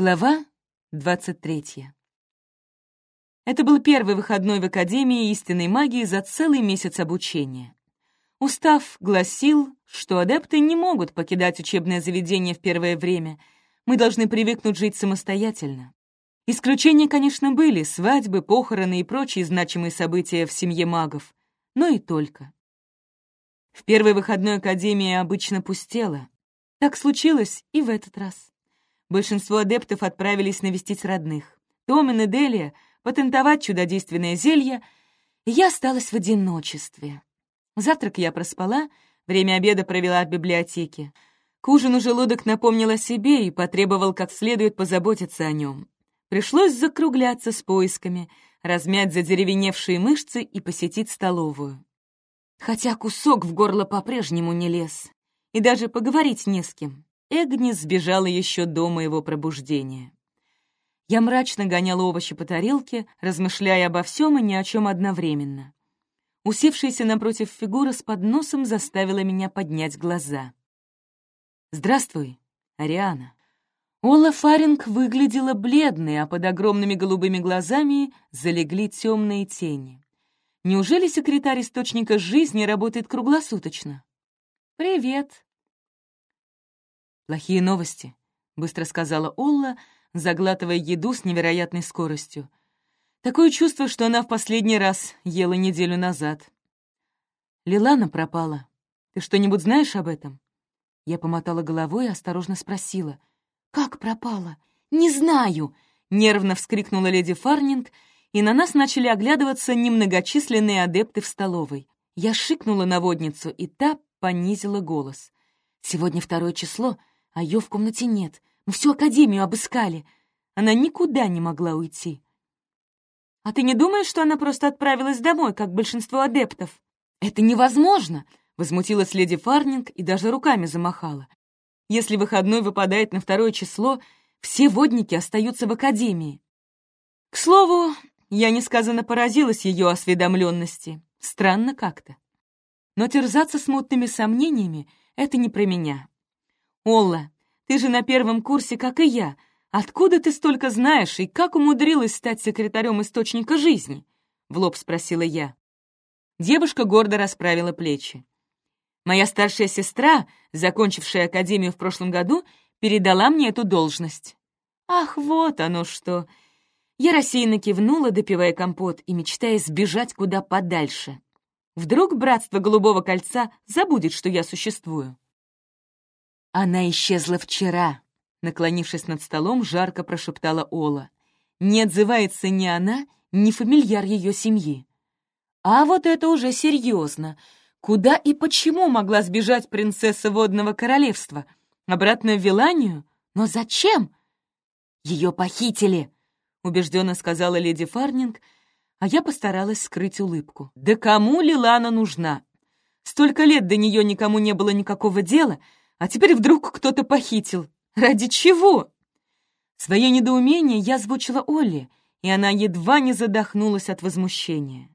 Глава 23. Это был первый выходной в Академии истинной магии за целый месяц обучения. Устав гласил, что адепты не могут покидать учебное заведение в первое время. Мы должны привыкнуть жить самостоятельно. Исключения, конечно, были — свадьбы, похороны и прочие значимые события в семье магов. Но и только. В первый выходной Академия обычно пустела. Так случилось и в этот раз. Большинство адептов отправились навестить родных. Томин и Делия патентовать чудодейственное зелье, и я осталась в одиночестве. Завтрак я проспала, время обеда провела в библиотеке. К ужину желудок напомнил о себе и потребовал как следует позаботиться о нем. Пришлось закругляться с поисками, размять задеревеневшие мышцы и посетить столовую. Хотя кусок в горло по-прежнему не лез, и даже поговорить не с кем. Эгнис сбежала еще до моего пробуждения. Я мрачно гоняла овощи по тарелке, размышляя обо всем и ни о чем одновременно. Усевшаяся напротив фигура с подносом заставила меня поднять глаза. «Здравствуй, Ариана». Ола Фаринг выглядела бледной, а под огромными голубыми глазами залегли темные тени. Неужели секретарь источника жизни работает круглосуточно? «Привет», «Плохие новости», — быстро сказала Олла, заглатывая еду с невероятной скоростью. Такое чувство, что она в последний раз ела неделю назад. «Лилана пропала. Ты что-нибудь знаешь об этом?» Я помотала головой и осторожно спросила. «Как пропала? Не знаю!» — нервно вскрикнула леди Фарнинг, и на нас начали оглядываться немногочисленные адепты в столовой. Я шикнула на водницу, и та понизила голос. «Сегодня второе число, а ее в комнате нет. Мы всю академию обыскали. Она никуда не могла уйти. «А ты не думаешь, что она просто отправилась домой, как большинство адептов?» «Это невозможно!» — возмутилась леди Фарнинг и даже руками замахала. «Если выходной выпадает на второе число, все водники остаются в академии». К слову, я несказанно поразилась ее осведомленности. Странно как-то. Но терзаться смутными сомнениями — это не про меня. «Олла, ты же на первом курсе, как и я. Откуда ты столько знаешь и как умудрилась стать секретарем источника жизни?» — в лоб спросила я. Девушка гордо расправила плечи. «Моя старшая сестра, закончившая академию в прошлом году, передала мне эту должность». «Ах, вот оно что!» Я рассеянно кивнула, допивая компот и мечтая сбежать куда подальше. Вдруг братство Голубого Кольца забудет, что я существую. «Она исчезла вчера», — наклонившись над столом, жарко прошептала Ола. «Не отзывается ни она, ни фамильяр ее семьи». «А вот это уже серьезно. Куда и почему могла сбежать принцесса Водного Королевства? Обратно в Виланию? Но зачем?» «Ее похитили», — убежденно сказала леди Фарнинг, а я постаралась скрыть улыбку. «Да кому Лилана нужна? Столько лет до нее никому не было никакого дела», а теперь вдруг кто-то похитил. Ради чего? Свое недоумение я звучила Олли, и она едва не задохнулась от возмущения.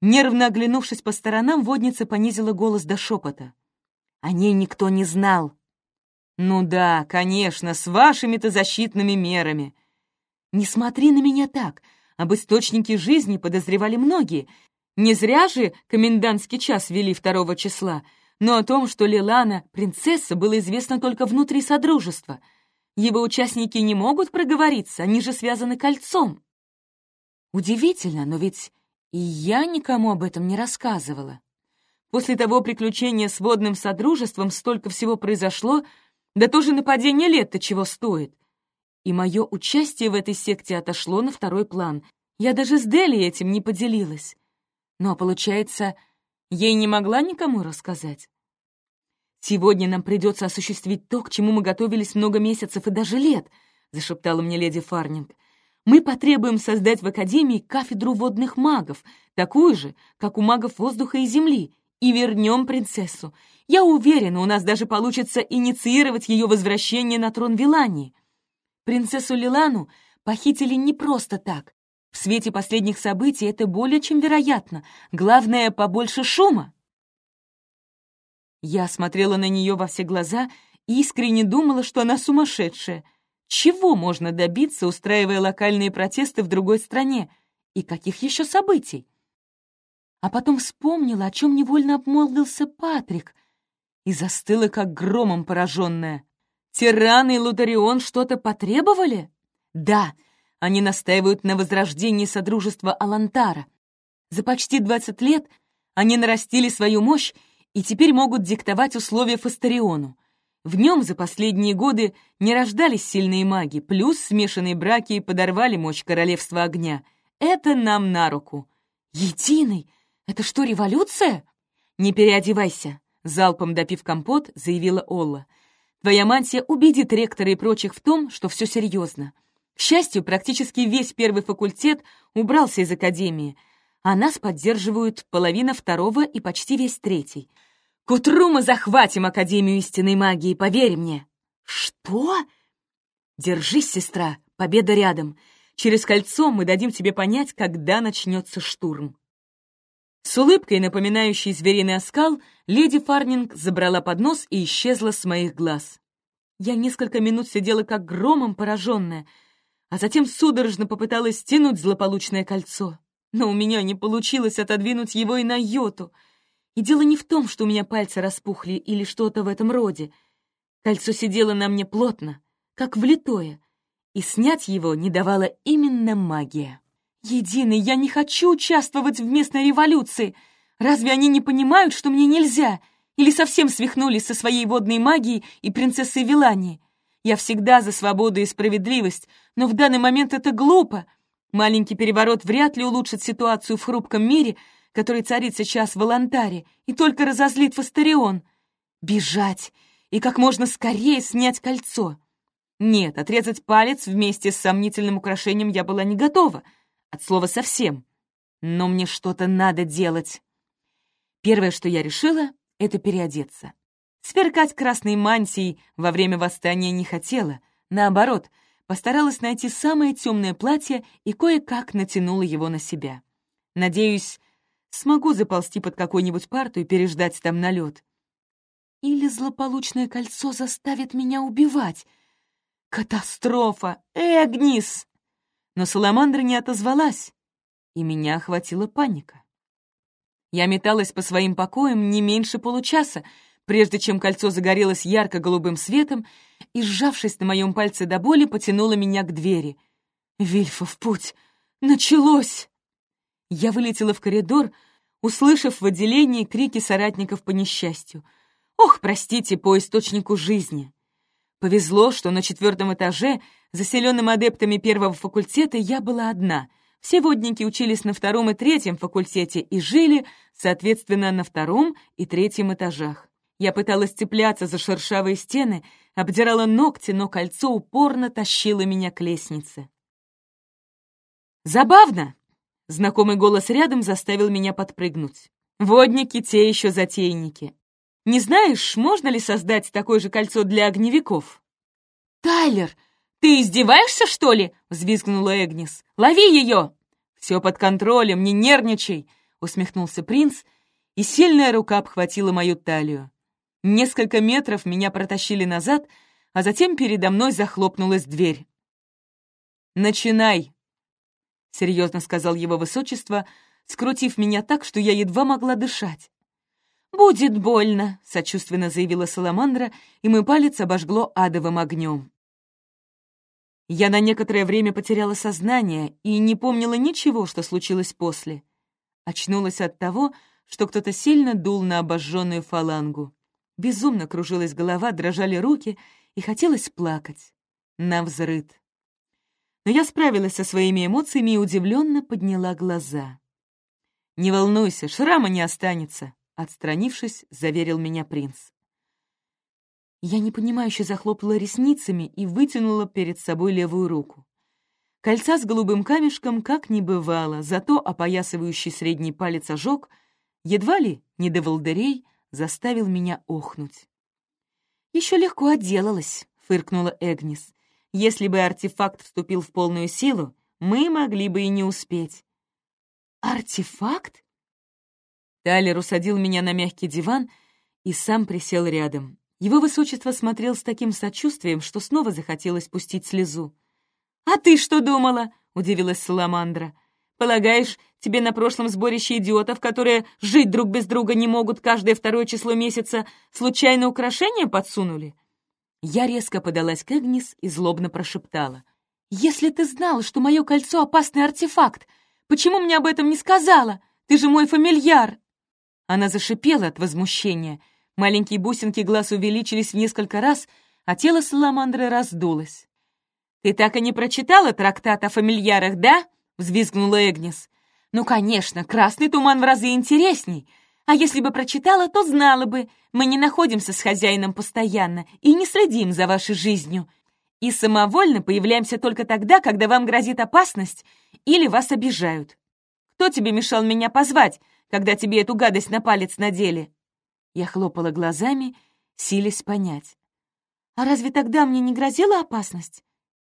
Нервно оглянувшись по сторонам, водница понизила голос до шепота. О ней никто не знал. «Ну да, конечно, с вашими-то защитными мерами». «Не смотри на меня так. Об источнике жизни подозревали многие. Не зря же комендантский час вели второго числа но о том, что Лилана — принцесса, было известно только внутри Содружества. Его участники не могут проговориться, они же связаны кольцом. Удивительно, но ведь и я никому об этом не рассказывала. После того приключения с водным Содружеством столько всего произошло, да тоже нападение лет-то чего стоит. И мое участие в этой секте отошло на второй план. Я даже с Дели этим не поделилась. Но, получается, Ей не могла никому рассказать. «Сегодня нам придется осуществить то, к чему мы готовились много месяцев и даже лет», — зашептала мне леди Фарнинг. «Мы потребуем создать в Академии кафедру водных магов, такую же, как у магов воздуха и земли, и вернем принцессу. Я уверена, у нас даже получится инициировать ее возвращение на трон Вилании. Принцессу Лилану похитили не просто так. В свете последних событий это более чем вероятно. Главное, побольше шума. Я смотрела на нее во все глаза и искренне думала, что она сумасшедшая. чего можно добиться, устраивая локальные протесты в другой стране? И каких еще событий? А потом вспомнила, о чем невольно обмолвился Патрик, и застыла, как громом пораженная. Тиран и Лутарион что-то потребовали? Да, они настаивают на возрождении Содружества Алантара. За почти 20 лет они нарастили свою мощь и теперь могут диктовать условия Фастериону. В нем за последние годы не рождались сильные маги, плюс смешанные браки подорвали мощь Королевства Огня. Это нам на руку. Единый? Это что, революция? Не переодевайся, залпом допив компот, заявила Олла. Твоя мантия убедит ректора и прочих в том, что все серьезно. К счастью, практически весь первый факультет убрался из академии, а нас поддерживают половина второго и почти весь третий — к утру мы захватим Академию истинной магии, поверь мне!» «Что?» «Держись, сестра, победа рядом. Через кольцо мы дадим тебе понять, когда начнется штурм». С улыбкой, напоминающей звериный оскал, леди Фарнинг забрала поднос и исчезла с моих глаз. Я несколько минут сидела как громом пораженная, а затем судорожно попыталась стянуть злополучное кольцо. Но у меня не получилось отодвинуть его и на йоту — и дело не в том, что у меня пальцы распухли или что-то в этом роде. Кольцо сидело на мне плотно, как влитое, и снять его не давала именно магия. «Единый, я не хочу участвовать в местной революции. Разве они не понимают, что мне нельзя? Или совсем свихнулись со своей водной магией и принцессой Вилании? Я всегда за свободу и справедливость, но в данный момент это глупо. Маленький переворот вряд ли улучшит ситуацию в хрупком мире, который царит сейчас в Волонтаре, и только разозлит Фастерион. Бежать и как можно скорее снять кольцо. Нет, отрезать палец вместе с сомнительным украшением я была не готова, от слова совсем. Но мне что-то надо делать. Первое, что я решила, — это переодеться. Сверкать красной мантией во время восстания не хотела. Наоборот, постаралась найти самое темное платье и кое-как натянула его на себя. Надеюсь, смогу заползти под какую-нибудь парту и переждать там налет. Или злополучное кольцо заставит меня убивать. Катастрофа! Эгнис! Но Саламандра не отозвалась, и меня охватила паника. Я металась по своим покоям не меньше получаса, прежде чем кольцо загорелось ярко-голубым светом и, сжавшись на моем пальце до боли, потянуло меня к двери. Вильфа в путь! Началось! Я вылетела в коридор, услышав в отделении крики соратников по несчастью. «Ох, простите, по источнику жизни!» Повезло, что на четвертом этаже, заселенным адептами первого факультета, я была одна. Все водники учились на втором и третьем факультете и жили, соответственно, на втором и третьем этажах. Я пыталась цепляться за шершавые стены, обдирала ногти, но кольцо упорно тащило меня к лестнице. Забавно, Знакомый голос рядом заставил меня подпрыгнуть. Водники те еще затейники. Не знаешь, можно ли создать такое же кольцо для огневиков? «Тайлер, ты издеваешься, что ли?» — взвизгнула Эгнис. «Лови ее!» «Все под контролем, не нервничай!» — усмехнулся принц, и сильная рука обхватила мою талию. Несколько метров меня протащили назад, а затем передо мной захлопнулась дверь. «Начинай!» — серьезно сказал его высочество, скрутив меня так, что я едва могла дышать. «Будет больно», — сочувственно заявила Саламандра, и мой палец обожгло адовым огнем. Я на некоторое время потеряла сознание и не помнила ничего, что случилось после. Очнулась от того, что кто-то сильно дул на обожженную фалангу. Безумно кружилась голова, дрожали руки, и хотелось плакать. Навзрыд но я справилась со своими эмоциями и удивленно подняла глаза. «Не волнуйся, шрама не останется», — отстранившись, заверил меня принц. Я непонимающе захлопала ресницами и вытянула перед собой левую руку. Кольца с голубым камешком как не бывало, зато опоясывающий средний палец ожог, едва ли не до волдырей, заставил меня охнуть. «Еще легко отделалась», — фыркнула Эгнис. Если бы артефакт вступил в полную силу, мы могли бы и не успеть. «Артефакт?» Тайлер усадил меня на мягкий диван и сам присел рядом. Его высочество смотрел с таким сочувствием, что снова захотелось пустить слезу. «А ты что думала?» — удивилась Саламандра. «Полагаешь, тебе на прошлом сборище идиотов, которые жить друг без друга не могут каждое второе число месяца, случайно украшения подсунули?» Я резко подалась к Эгнис и злобно прошептала. «Если ты знала, что мое кольцо — опасный артефакт, почему мне об этом не сказала? Ты же мой фамильяр!» Она зашипела от возмущения. Маленькие бусинки глаз увеличились в несколько раз, а тело Саламандры раздулось. «Ты так и не прочитала трактат о фамильярах, да?» — взвизгнула Эгнис. «Ну, конечно, красный туман в разы интересней. А если бы прочитала, то знала бы. Мы не находимся с хозяином постоянно и не следим за вашей жизнью. И самовольно появляемся только тогда, когда вам грозит опасность или вас обижают. Кто тебе мешал меня позвать, когда тебе эту гадость на палец надели?» Я хлопала глазами, силясь понять. «А разве тогда мне не грозила опасность?»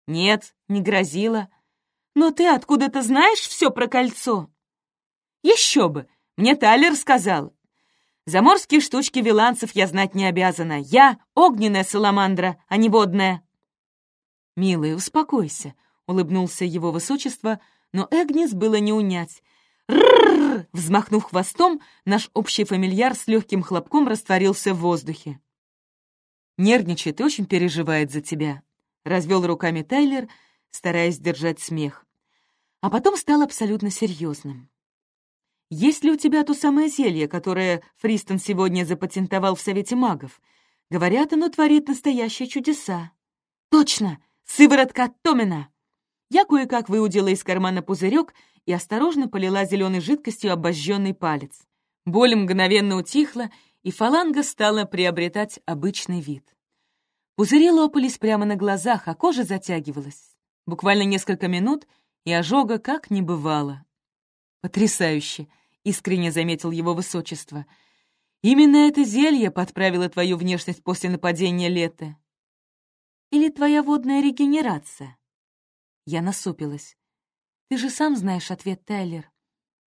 «Нет, не грозила. Но ты откуда-то знаешь все про кольцо?» «Еще бы! Мне Тайлер сказал. Заморские штучки виланцев я знать не обязана. Я огненная саламандра, а не водная». «Милый, успокойся», — улыбнулся его высочество, но Эгнис было не унять. «Ррррр!» — взмахнув хвостом, наш общий фамильяр с легким хлопком растворился в воздухе. «Нервничает и очень переживает за тебя», — развел руками Тайлер, стараясь держать смех. А потом стал абсолютно серьезным. «Есть ли у тебя то самое зелье, которое Фристон сегодня запатентовал в Совете магов? Говорят, оно творит настоящие чудеса». «Точно! Сыворотка от Томина!» Я кое-как выудила из кармана пузырек и осторожно полила зеленой жидкостью обожженный палец. Боль мгновенно утихла, и фаланга стала приобретать обычный вид. Пузыри лопались прямо на глазах, а кожа затягивалась. Буквально несколько минут, и ожога как не бывало. «Потрясающе!» — искренне заметил его высочество. «Именно это зелье подправило твою внешность после нападения лета. Или твоя водная регенерация?» Я насупилась. «Ты же сам знаешь ответ, Тайлер».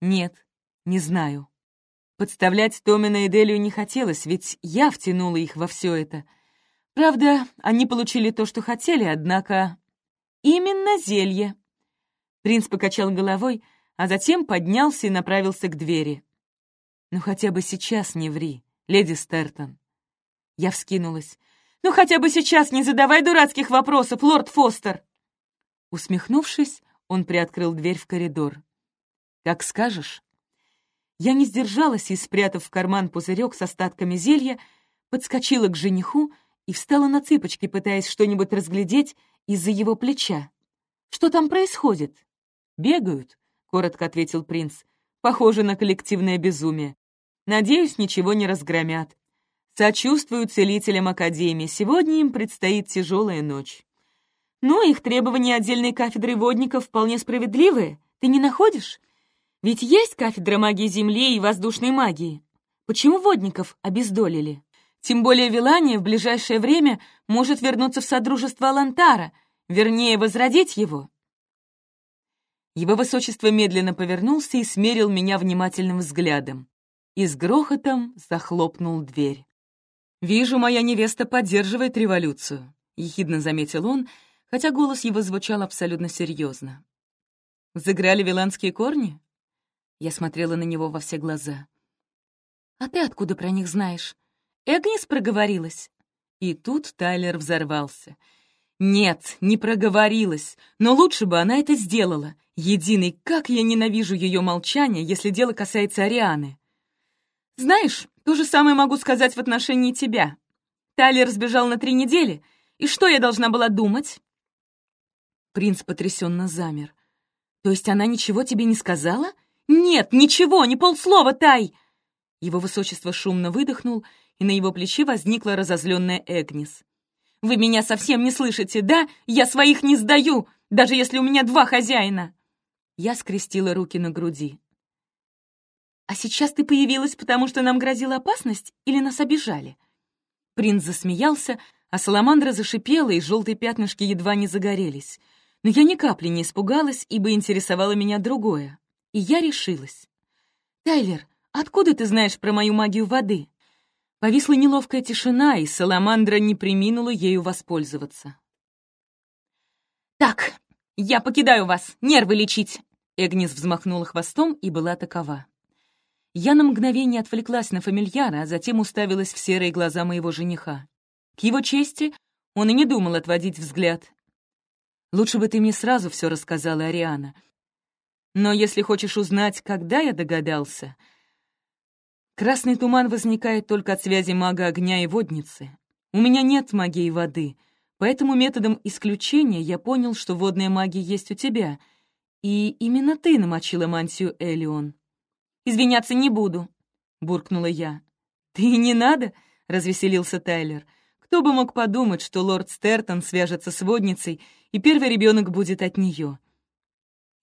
«Нет, не знаю». Подставлять Томина и Делию не хотелось, ведь я втянула их во все это — Правда, они получили то, что хотели, однако... Именно зелье. Принц покачал головой, а затем поднялся и направился к двери. «Ну хотя бы сейчас не ври, леди Стертон». Я вскинулась. «Ну хотя бы сейчас не задавай дурацких вопросов, лорд Фостер!» Усмехнувшись, он приоткрыл дверь в коридор. «Как скажешь». Я не сдержалась и, спрятав в карман пузырек с остатками зелья, подскочила к жениху и встала на цыпочки, пытаясь что-нибудь разглядеть из-за его плеча. «Что там происходит?» «Бегают», — коротко ответил принц. «Похоже на коллективное безумие. Надеюсь, ничего не разгромят. Сочувствую целителям Академии. Сегодня им предстоит тяжелая ночь». «Ну, их требования отдельной кафедры водников вполне справедливые. Ты не находишь? Ведь есть кафедра магии Земли и воздушной магии. Почему водников обездолили?» Тем более Вилания в ближайшее время может вернуться в Содружество Алантара, вернее, возродить его. Его высочество медленно повернулся и смерил меня внимательным взглядом. И с грохотом захлопнул дверь. «Вижу, моя невеста поддерживает революцию», — ехидно заметил он, хотя голос его звучал абсолютно серьезно. «Заграли виланские корни?» Я смотрела на него во все глаза. «А ты откуда про них знаешь?» Эгнис проговорилась. И тут Тайлер взорвался. Нет, не проговорилась, но лучше бы она это сделала. Единый, как я ненавижу ее молчание, если дело касается Арианы. Знаешь, то же самое могу сказать в отношении тебя. Тайлер сбежал на три недели, и что я должна была думать? Принц потрясенно замер. То есть она ничего тебе не сказала? Нет, ничего, ни полслова, Тай! Его высочество шумно выдохнул и на его плече возникла разозленная Эгнис. «Вы меня совсем не слышите, да? Я своих не сдаю, даже если у меня два хозяина!» Я скрестила руки на груди. «А сейчас ты появилась, потому что нам грозила опасность или нас обижали?» Принц засмеялся, а Саламандра зашипела, и желтые пятнышки едва не загорелись. Но я ни капли не испугалась, ибо интересовало меня другое. И я решилась. «Тайлер, откуда ты знаешь про мою магию воды?» Повисла неловкая тишина, и Саламандра не приминула ею воспользоваться. «Так, я покидаю вас, нервы лечить!» Эгнис взмахнула хвостом и была такова. Я на мгновение отвлеклась на фамильяра, а затем уставилась в серые глаза моего жениха. К его чести он и не думал отводить взгляд. «Лучше бы ты мне сразу все рассказала, Ариана. Но если хочешь узнать, когда я догадался...» Красный туман возникает только от связи мага огня и водницы. У меня нет магии воды, поэтому методом исключения я понял, что водная магия есть у тебя, и именно ты намочила мантию Элион. «Извиняться не буду», — буркнула я. «Ты не надо?» — развеселился Тайлер. «Кто бы мог подумать, что лорд Стертон свяжется с водницей, и первый ребенок будет от нее?»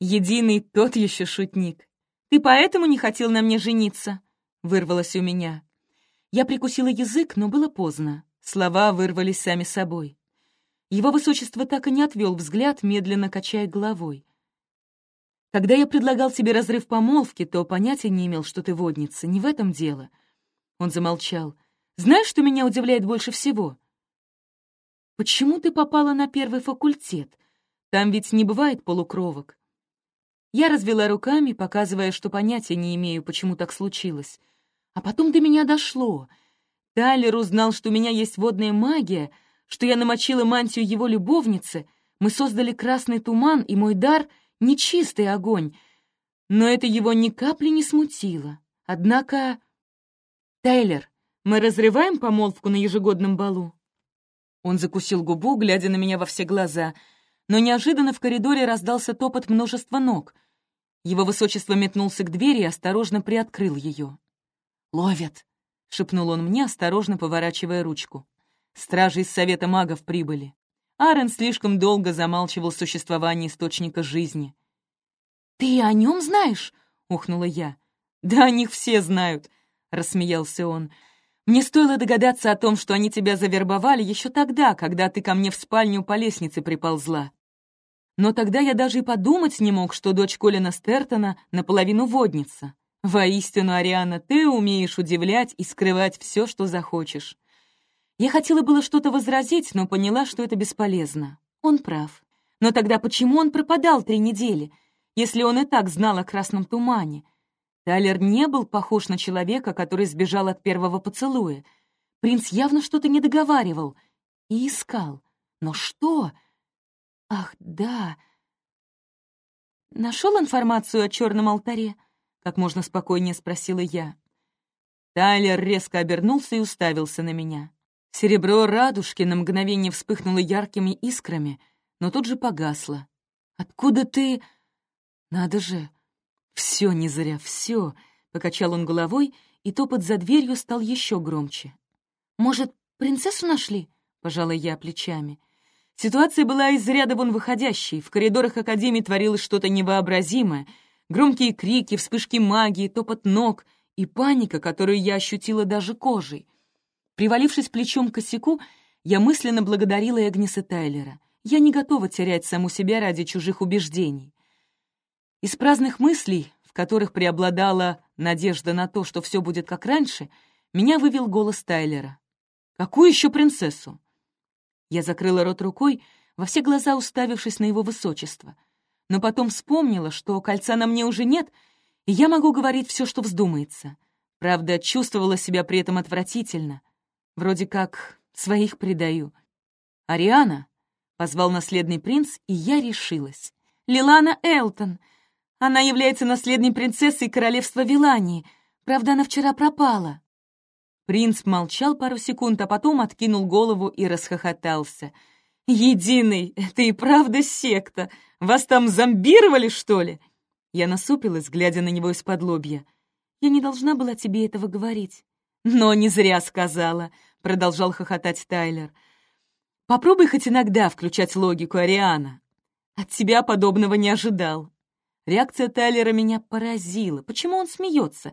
Единый тот еще шутник. «Ты поэтому не хотел на мне жениться?» — вырвалось у меня. Я прикусила язык, но было поздно. Слова вырвались сами собой. Его высочество так и не отвел взгляд, медленно качая головой. Когда я предлагал тебе разрыв помолвки, то понятия не имел, что ты водница. Не в этом дело. Он замолчал. Знаешь, что меня удивляет больше всего? Почему ты попала на первый факультет? Там ведь не бывает полукровок. Я развела руками, показывая, что понятия не имею, почему так случилось. А потом до меня дошло. Тайлер узнал, что у меня есть водная магия, что я намочила мантию его любовницы, мы создали красный туман, и мой дар — нечистый огонь, но это его ни капли не смутило. Однако... «Тайлер, мы разрываем помолвку на ежегодном балу?» Он закусил губу, глядя на меня во все глаза, но неожиданно в коридоре раздался топот множества ног. Его высочество метнулся к двери и осторожно приоткрыл ее. «Ловят!» — шепнул он мне, осторожно поворачивая ручку. «Стражи из Совета магов прибыли. Аарон слишком долго замалчивал существование источника жизни. «Ты о нем знаешь?» — ухнула я. «Да о них все знают», — рассмеялся он. «Мне стоило догадаться о том, что они тебя завербовали еще тогда, когда ты ко мне в спальню по лестнице приползла. Но тогда я даже и подумать не мог, что дочь Колина Стертона наполовину водница. Воистину, Ариана, ты умеешь удивлять и скрывать все, что захочешь. Я хотела было что-то возразить, но поняла, что это бесполезно. Он прав. Но тогда почему он пропадал три недели, если он и так знал о красном тумане? Тайлер не был похож на человека, который сбежал от первого поцелуя. Принц явно что-то не договаривал и искал. Но что? Ах, да. Нашел информацию о черном алтаре? Как можно спокойнее спросила я. Тайлер резко обернулся и уставился на меня. Серебро радужки на мгновение вспыхнуло яркими искрами, но тут же погасло. «Откуда ты...» «Надо же! Все не зря, все!» — покачал он головой, и топот за дверью стал еще громче. «Может, принцессу нашли?» — пожала я плечами. Ситуация была из ряда вон выходящей. В коридорах Академии творилось что-то невообразимое. Громкие крики, вспышки магии, топот ног и паника, которую я ощутила даже кожей — Привалившись плечом к косяку, я мысленно благодарила Эгниса Тайлера. Я не готова терять саму себя ради чужих убеждений. Из праздных мыслей, в которых преобладала надежда на то, что все будет как раньше, меня вывел голос Тайлера. «Какую еще принцессу?» Я закрыла рот рукой, во все глаза уставившись на его высочество. Но потом вспомнила, что кольца на мне уже нет, и я могу говорить все, что вздумается. Правда, чувствовала себя при этом отвратительно. Вроде как своих предаю. «Ариана!» — позвал наследный принц, и я решилась. «Лилана Элтон! Она является наследной принцессой королевства Вилании. Правда, она вчера пропала». Принц молчал пару секунд, а потом откинул голову и расхохотался. «Единый, это и правда секта! Вас там зомбировали, что ли?» Я насупилась, глядя на него из-под лобья. «Я не должна была тебе этого говорить». «Но не зря сказала», — продолжал хохотать Тайлер. «Попробуй хоть иногда включать логику Ариана. От тебя подобного не ожидал». Реакция Тайлера меня поразила. Почему он смеется?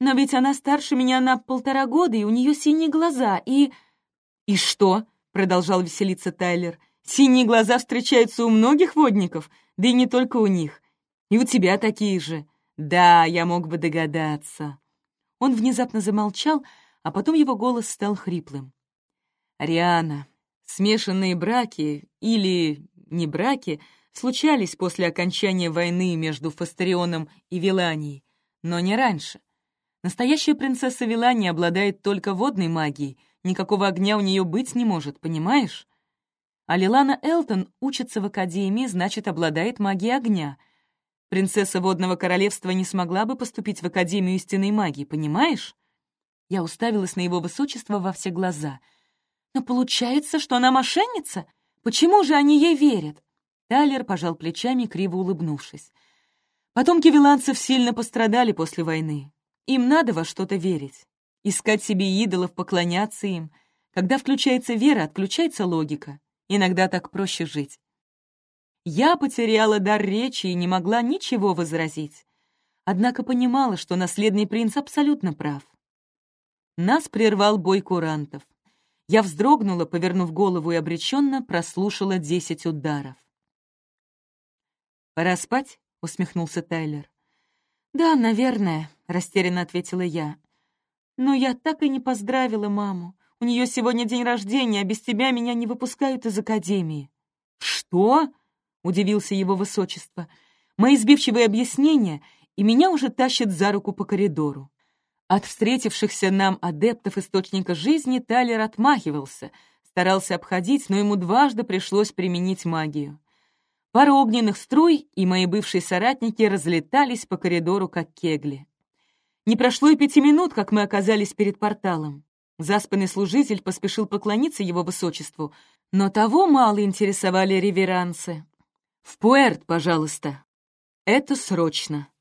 Но ведь она старше меня на полтора года, и у нее синие глаза, и... «И что?» — продолжал веселиться Тайлер. «Синие глаза встречаются у многих водников, да и не только у них. И у тебя такие же. Да, я мог бы догадаться». Он внезапно замолчал, а потом его голос стал хриплым. «Ариана, смешанные браки или не браки случались после окончания войны между Фастерионом и Виланией, но не раньше. Настоящая принцесса Вилания обладает только водной магией, никакого огня у нее быть не может, понимаешь? А Лилана Элтон учится в Академии, значит, обладает магией огня. Принцесса Водного Королевства не смогла бы поступить в Академию истинной магии, понимаешь? Я уставилась на его высочество во все глаза. «Но получается, что она мошенница? Почему же они ей верят?» Тайлер пожал плечами, криво улыбнувшись. Потомки виланцев сильно пострадали после войны. Им надо во что-то верить. Искать себе идолов, поклоняться им. Когда включается вера, отключается логика. Иногда так проще жить. Я потеряла дар речи и не могла ничего возразить. Однако понимала, что наследный принц абсолютно прав. Нас прервал бой курантов. Я вздрогнула, повернув голову и обреченно прослушала десять ударов. «Пора спать?» — усмехнулся Тайлер. «Да, наверное», — растерянно ответила я. «Но я так и не поздравила маму. У нее сегодня день рождения, а без тебя меня не выпускают из академии». «Что?» — удивился его высочество. Мои сбивчивые объяснения, и меня уже тащат за руку по коридору. От встретившихся нам адептов источника жизни Тайлер отмахивался, старался обходить, но ему дважды пришлось применить магию. Пара огненных струй, и мои бывшие соратники разлетались по коридору, как кегли. Не прошло и пяти минут, как мы оказались перед порталом. Заспанный служитель поспешил поклониться его высочеству, но того мало интересовали реверансы. «В Пуэрт, пожалуйста. Это срочно».